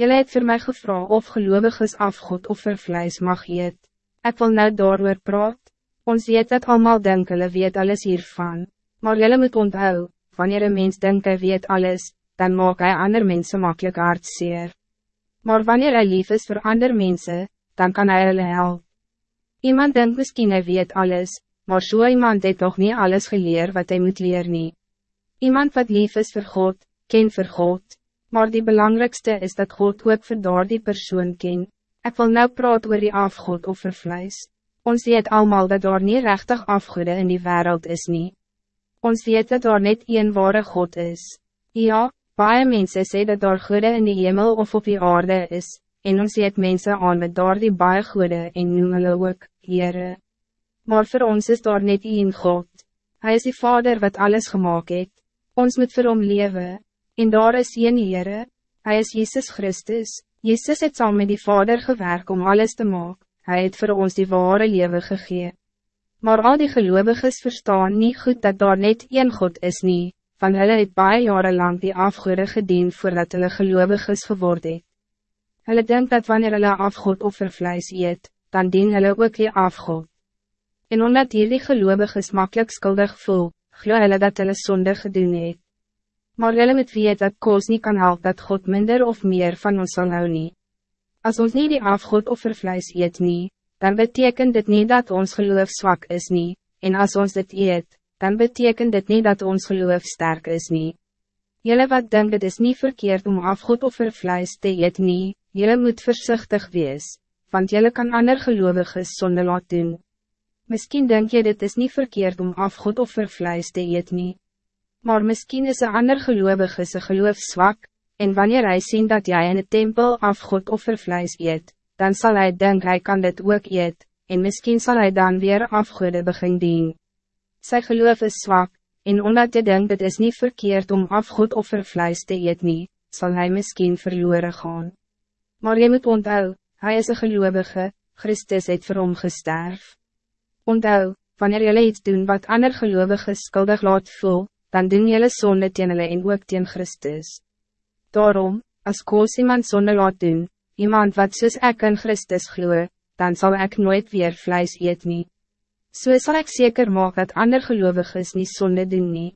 Jelle het voor mij gevra of geloviges afgod of vervleis mag eet. Ik wil nou daar praat. Ons weet dat allemaal denken, hulle weet alles hiervan. Maar jelle moet onthou, wanneer een mens denkt hij weet alles, dan maak hij ander mensen makkelijk hartseer. Maar wanneer hij lief is voor ander mensen, dan kan hij hulle helpen. Iemand denkt misschien hij weet alles, maar zo so iemand heeft toch niet alles geleerd wat hij moet leren. Iemand wat lief is voor God, ken voor God. Maar die belangrijkste is dat God ook vir daar die persoon ken. Ik wil nou praat oor die afgod of vervleis. Ons weet allemaal dat daar niet rechtig afgoede in die wereld is nie. Ons weet dat daar net een ware God is. Ja, baie mense sê dat daar goede in die hemel of op die aarde is, en ons weet mense aan met daar die baie goede en noem hulle ook, Heere. Maar voor ons is daar net een God. Hij is die Vader wat alles gemaakt heeft. Ons moet vir hom leven. En daar is een Heere, Hij is Jezus Christus. Jezus het saam met die Vader gewerkt om alles te maken. Hij het voor ons die ware leven gegee. Maar al die gelovigen verstaan niet goed dat daar net één God is nie, van hulle het baie jare lang die afgoede gedien voordat hulle gelovigen geworden het. Hulle denk dat wanneer hulle afgod of vervleis eet, dan dien hulle ook die afgod. En omdat hierdie gelovigen makkelijk skuldig voel, glo hulle dat hulle sonde gedoen het. Maar jullie moet weet dat koos niet kan helpen dat God minder of meer van ons zal hou nie. As ons niet die afgod of vervleis eet nie, dan betekent dit niet dat ons geloof zwak is nie, en als ons dit eet, dan betekent dit niet dat ons geloof sterk is nie. Jullie wat denkt het is niet verkeerd om afgod of vervleis te eet nie, jullie moet voorzichtig wees, want jullie kan ander gelovigen zonde laat doen. Misschien denk je dit is niet verkeerd om afgod of vervleis te eet nie. Maar misschien is een ander gelovige zijn geloof zwak, en wanneer hij ziet dat jij in het tempel afgod of vervleis eet, dan zal hij denken hij kan dit ook eet, en misschien zal hij dan weer afgoede begin dien. Zijn geloof is zwak, en omdat je denkt het is niet verkeerd om afgod of vervleis te eet nie, zal hij misschien verloren gaan. Maar je moet onthou, hij is een gelovige, Christus het vir hom gesterf. Onthou, wanneer jullie iets doen wat ander gelovige skuldig laat voel, dan doen jullie zonde teen hulle en ook teen Christus. Daarom, als koos iemand zonde laat doen, iemand wat soos ek in Christus gloe, dan zal ik nooit weer vlees eet nie. So sal ek zeker maak dat ander geloviges nie zonde doen nie.